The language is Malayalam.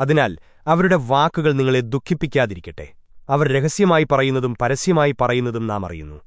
അതിനാൽ അവരുടെ വാക്കുകൾ നിങ്ങളെ ദുഃഖിപ്പിക്കാതിരിക്കട്ടെ. അവർ രഹസ്യമായി പറയുന്നതും പരസ്യമായി പറയുന്നതും നാം അറിയുന്നു.